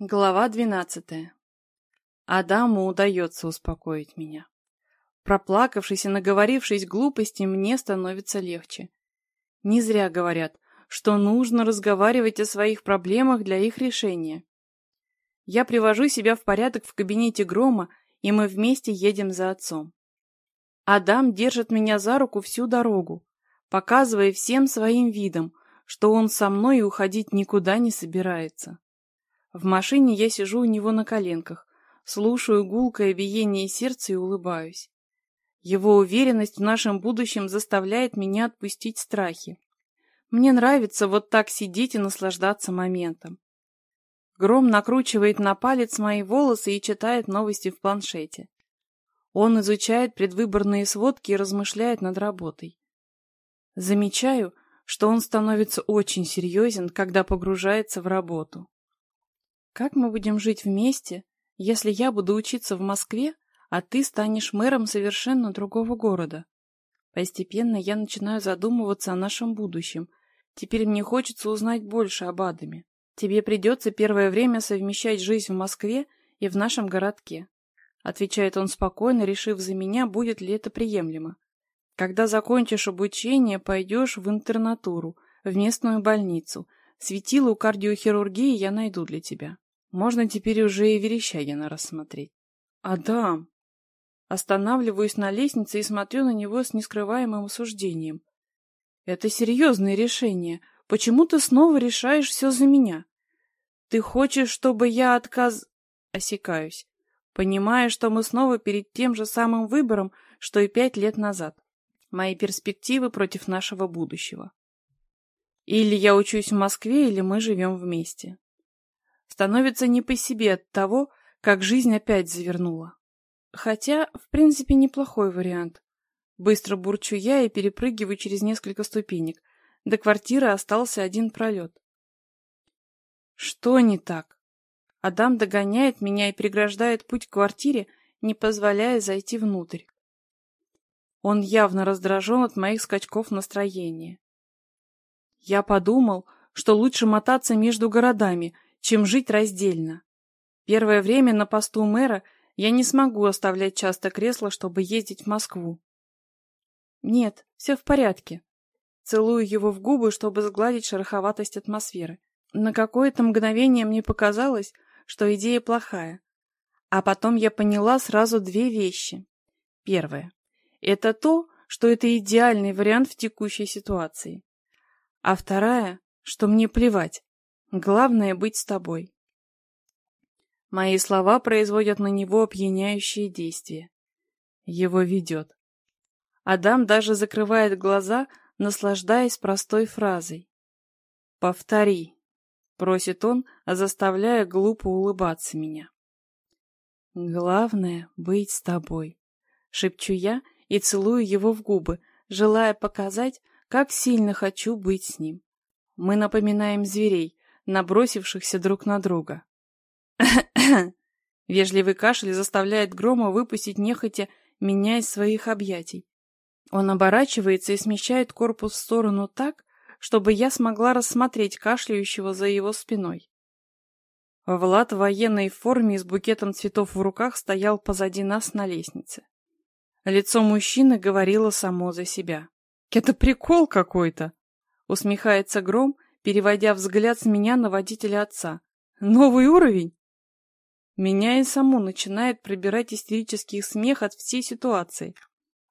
Глава двенадцатая. Адаму удается успокоить меня. Проплакавшись и наговорившись глупости, мне становится легче. Не зря говорят, что нужно разговаривать о своих проблемах для их решения. Я привожу себя в порядок в кабинете Грома, и мы вместе едем за отцом. Адам держит меня за руку всю дорогу, показывая всем своим видом, что он со мной и уходить никуда не собирается. В машине я сижу у него на коленках, слушаю гулкое биение сердца и улыбаюсь. Его уверенность в нашем будущем заставляет меня отпустить страхи. Мне нравится вот так сидеть и наслаждаться моментом. Гром накручивает на палец мои волосы и читает новости в планшете. Он изучает предвыборные сводки и размышляет над работой. Замечаю, что он становится очень серьезен, когда погружается в работу. Как мы будем жить вместе, если я буду учиться в Москве, а ты станешь мэром совершенно другого города? Постепенно я начинаю задумываться о нашем будущем. Теперь мне хочется узнать больше об Адаме. Тебе придется первое время совмещать жизнь в Москве и в нашем городке. Отвечает он спокойно, решив за меня, будет ли это приемлемо. Когда закончишь обучение, пойдешь в интернатуру, в местную больницу. Светило у кардиохирургии я найду для тебя. Можно теперь уже и Верещагина рассмотреть. Адам! Останавливаюсь на лестнице и смотрю на него с нескрываемым осуждением. Это серьезное решение. Почему ты снова решаешь все за меня? Ты хочешь, чтобы я отказ... Осекаюсь, понимая, что мы снова перед тем же самым выбором, что и пять лет назад. Мои перспективы против нашего будущего. Или я учусь в Москве, или мы живем вместе. Становится не по себе от того, как жизнь опять завернула. Хотя, в принципе, неплохой вариант. Быстро бурчу я и перепрыгиваю через несколько ступенек. До квартиры остался один пролет. Что не так? Адам догоняет меня и преграждает путь к квартире, не позволяя зайти внутрь. Он явно раздражен от моих скачков настроения. Я подумал, что лучше мотаться между городами — чем жить раздельно. Первое время на посту мэра я не смогу оставлять часто кресло, чтобы ездить в Москву. Нет, все в порядке. Целую его в губы, чтобы сгладить шероховатость атмосферы. На какое-то мгновение мне показалось, что идея плохая. А потом я поняла сразу две вещи. Первое. Это то, что это идеальный вариант в текущей ситуации. А вторая, что мне плевать, Главное — быть с тобой. Мои слова производят на него опьяняющие действия. Его ведет. Адам даже закрывает глаза, наслаждаясь простой фразой. «Повтори», — просит он, заставляя глупо улыбаться меня. «Главное — быть с тобой», — шепчу я и целую его в губы, желая показать, как сильно хочу быть с ним. Мы напоминаем зверей, набросившихся друг на друга. Вежливый кашель заставляет Грома выпустить нехотя меня из своих объятий. Он оборачивается и смещает корпус в сторону так, чтобы я смогла рассмотреть кашляющего за его спиной. Влад в военной форме и с букетом цветов в руках стоял позади нас на лестнице. Лицо мужчины говорило само за себя. «Это прикол какой-то!» — усмехается Гром переводя взгляд с меня на водителя отца. «Новый уровень?» Меня и саму начинает пробирать истерический смех от всей ситуации.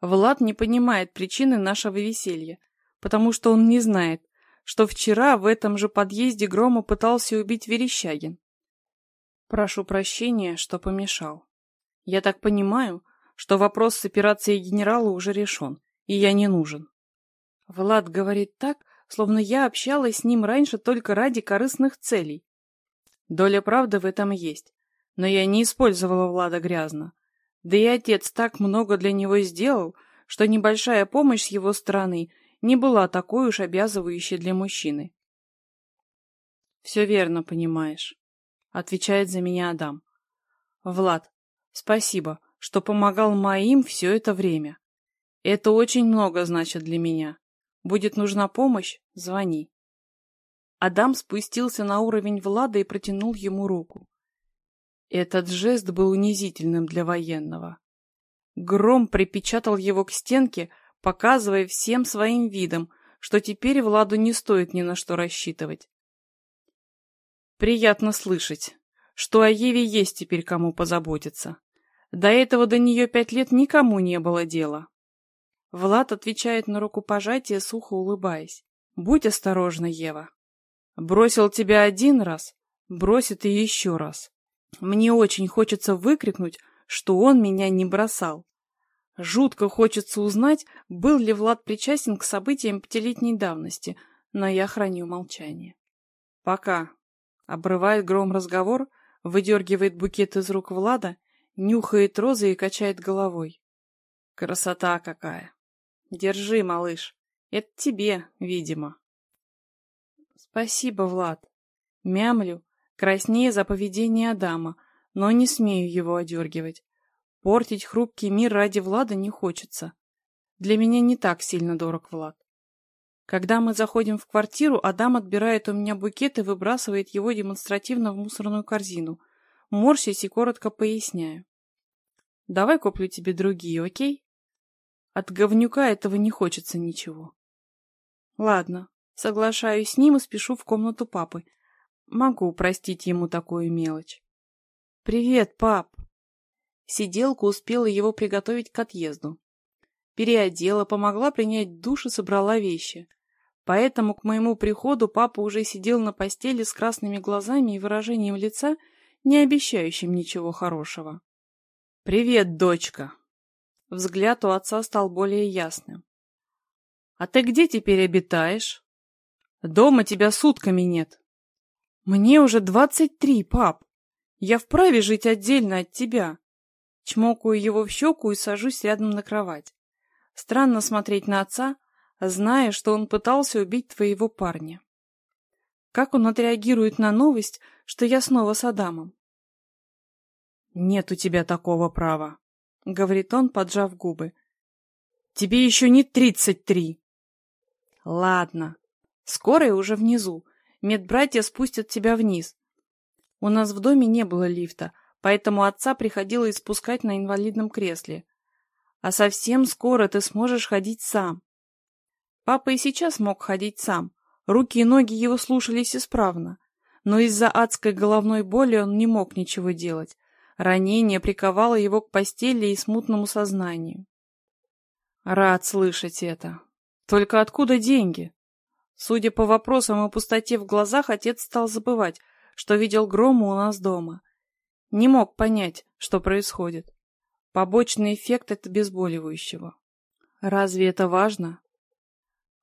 Влад не понимает причины нашего веселья, потому что он не знает, что вчера в этом же подъезде Грома пытался убить Верещагин. Прошу прощения, что помешал. Я так понимаю, что вопрос с операцией генерала уже решен, и я не нужен. Влад говорит так, словно я общалась с ним раньше только ради корыстных целей. Доля правды в этом есть, но я не использовала Влада грязно. Да и отец так много для него сделал, что небольшая помощь с его стороны не была такой уж обязывающей для мужчины. «Все верно понимаешь», — отвечает за меня Адам. «Влад, спасибо, что помогал моим все это время. Это очень много значит для меня. Будет нужна помощь? Звони. Адам спустился на уровень Влада и протянул ему руку. Этот жест был унизительным для военного. Гром припечатал его к стенке, показывая всем своим видом, что теперь Владу не стоит ни на что рассчитывать. Приятно слышать, что о Еве есть теперь кому позаботиться. До этого до нее пять лет никому не было дела. Влад отвечает на рукопожатие, сухо улыбаясь. Будь осторожна, Ева. Бросил тебя один раз, бросит и еще раз. Мне очень хочется выкрикнуть, что он меня не бросал. Жутко хочется узнать, был ли Влад причастен к событиям пятилетней давности, но я храню молчание. Пока. Обрывает гром разговор, выдергивает букет из рук Влада, нюхает розы и качает головой. Красота какая! Держи, малыш. Это тебе, видимо. Спасибо, Влад. Мямлю, краснее за поведение Адама, но не смею его одергивать. Портить хрупкий мир ради Влада не хочется. Для меня не так сильно дорог Влад. Когда мы заходим в квартиру, Адам отбирает у меня букет и выбрасывает его демонстративно в мусорную корзину. Морщись и коротко поясняю. Давай куплю тебе другие, окей? От говнюка этого не хочется ничего. Ладно, соглашаюсь с ним и спешу в комнату папы. Могу простить ему такую мелочь. Привет, пап. Сиделка успела его приготовить к отъезду. Переодела, помогла принять душ и собрала вещи. Поэтому к моему приходу папа уже сидел на постели с красными глазами и выражением лица, не обещающим ничего хорошего. «Привет, дочка!» Взгляд у отца стал более ясным. «А ты где теперь обитаешь?» «Дома тебя сутками нет». «Мне уже двадцать три, пап. Я вправе жить отдельно от тебя. Чмокаю его в щеку и сажусь рядом на кровать. Странно смотреть на отца, зная, что он пытался убить твоего парня. Как он отреагирует на новость, что я снова с Адамом? «Нет у тебя такого права», — говорит он, поджав губы. «Тебе еще не тридцать три». «Ладно. Скорая уже внизу. Медбратья спустят тебя вниз. У нас в доме не было лифта, поэтому отца приходилось спускать на инвалидном кресле. А совсем скоро ты сможешь ходить сам. Папа и сейчас мог ходить сам, руки и ноги его слушались исправно, но из-за адской головной боли он не мог ничего делать. Ранение приковало его к постели и смутному сознанию. Рад слышать это. Только откуда деньги? Судя по вопросам и пустоте в глазах, отец стал забывать, что видел грома у нас дома. Не мог понять, что происходит. Побочный эффект от обезболивающего. Разве это важно?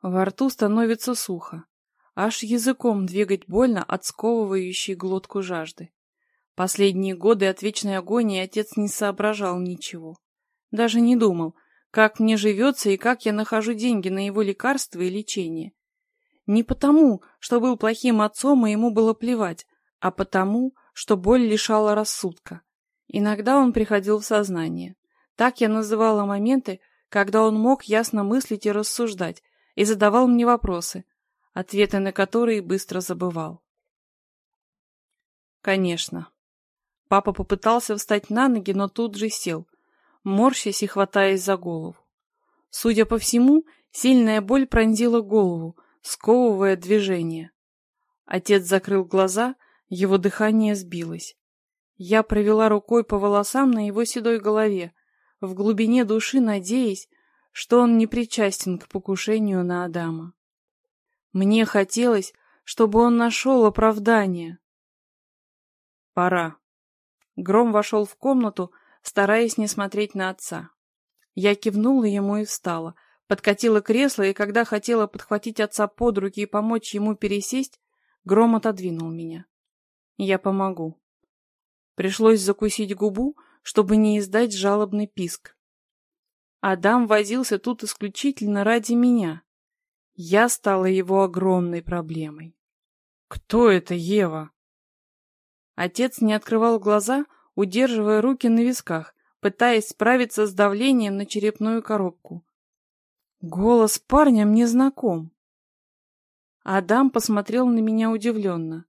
Во рту становится сухо. Аж языком двигать больно от сковывающей глотку жажды. Последние годы от вечной агонии отец не соображал ничего. Даже не думал, как мне живется и как я нахожу деньги на его лекарства и лечение. Не потому, что был плохим отцом и ему было плевать, а потому, что боль лишала рассудка. Иногда он приходил в сознание. Так я называла моменты, когда он мог ясно мыслить и рассуждать, и задавал мне вопросы, ответы на которые быстро забывал. Конечно. Папа попытался встать на ноги, но тут же сел, морщась и хватаясь за голову. Судя по всему, сильная боль пронзила голову, сковывая движение. Отец закрыл глаза его дыхание сбилось. Я провела рукой по волосам на его седой голове, в глубине души надеясь, что он не причастен к покушению на Адама. Мне хотелось, чтобы он нашел оправдание. Пора. Гром вошел в комнату, стараясь не смотреть на отца. Я кивнула ему и встала, подкатила кресло, и когда хотела подхватить отца под руки и помочь ему пересесть, Гром отодвинул меня. Я помогу. Пришлось закусить губу, чтобы не издать жалобный писк. Адам возился тут исключительно ради меня. Я стала его огромной проблемой. «Кто это Ева?» Отец не открывал глаза, удерживая руки на висках, пытаясь справиться с давлением на черепную коробку. Голос парня мне знаком. Адам посмотрел на меня удивленно.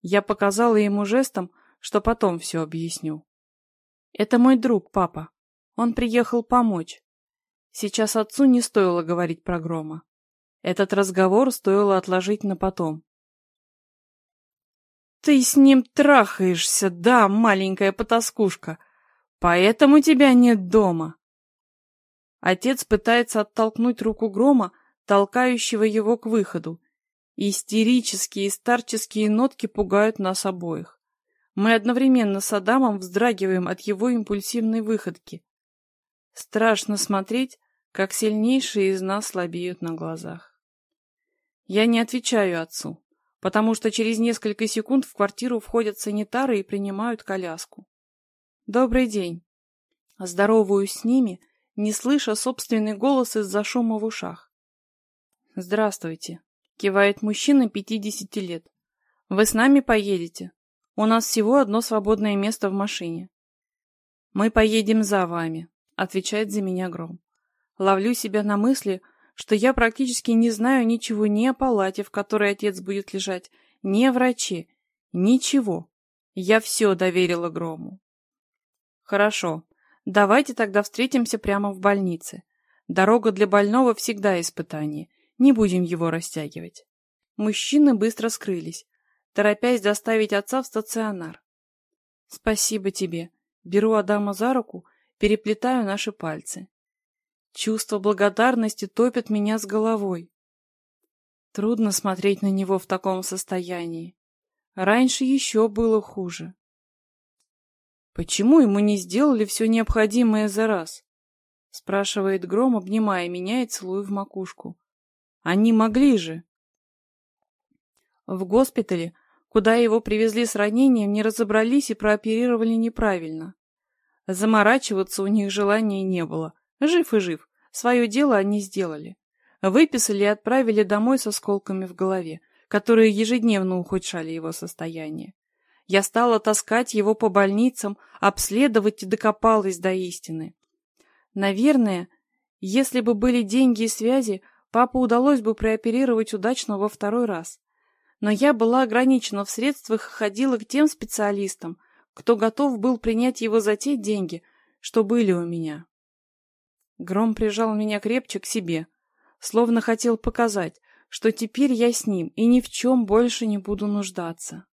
Я показала ему жестом, что потом все объясню. Это мой друг, папа. Он приехал помочь. Сейчас отцу не стоило говорить про Грома. Этот разговор стоило отложить на потом. «Ты с ним трахаешься, да, маленькая потаскушка, поэтому тебя нет дома!» Отец пытается оттолкнуть руку Грома, толкающего его к выходу. Истерические и старческие нотки пугают нас обоих. Мы одновременно с Адамом вздрагиваем от его импульсивной выходки. Страшно смотреть, как сильнейшие из нас слабеют на глазах. Я не отвечаю отцу, потому что через несколько секунд в квартиру входят санитары и принимают коляску. «Добрый день!» Здороваюсь с ними, не слыша собственный голос из-за шума в ушах. «Здравствуйте!» — кивает мужчина пятидесяти лет. «Вы с нами поедете?» У нас всего одно свободное место в машине. Мы поедем за вами, отвечает за меня Гром. Ловлю себя на мысли, что я практически не знаю ничего ни о палате, в которой отец будет лежать, ни о враче. Ничего. Я все доверила Грому. Хорошо. Давайте тогда встретимся прямо в больнице. Дорога для больного всегда испытание. Не будем его растягивать. Мужчины быстро скрылись, торопясь доставить отца в стационар. «Спасибо тебе». Беру Адама за руку, переплетаю наши пальцы. Чувство благодарности топит меня с головой. Трудно смотреть на него в таком состоянии. Раньше еще было хуже. «Почему ему не сделали все необходимое за раз?» — спрашивает Гром, обнимая меня и целуя в макушку. «Они могли же!» В госпитале Куда его привезли с ранением, не разобрались и прооперировали неправильно. Заморачиваться у них желания не было. Жив и жив. Свое дело они сделали. Выписали и отправили домой с осколками в голове, которые ежедневно ухудшали его состояние. Я стала таскать его по больницам, обследовать и докопалась до истины. Наверное, если бы были деньги и связи, папу удалось бы прооперировать удачно во второй раз но я была ограничена в средствах и ходила к тем специалистам, кто готов был принять его за те деньги, что были у меня. Гром прижал меня крепче к себе, словно хотел показать, что теперь я с ним и ни в чем больше не буду нуждаться.